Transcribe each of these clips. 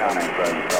County.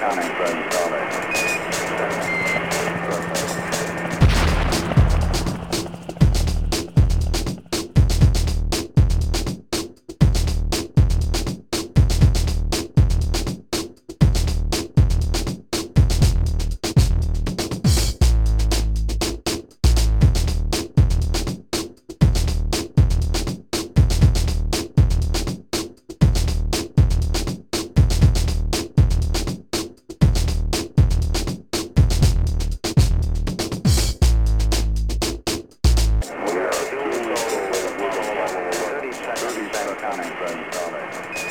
County. Charlie.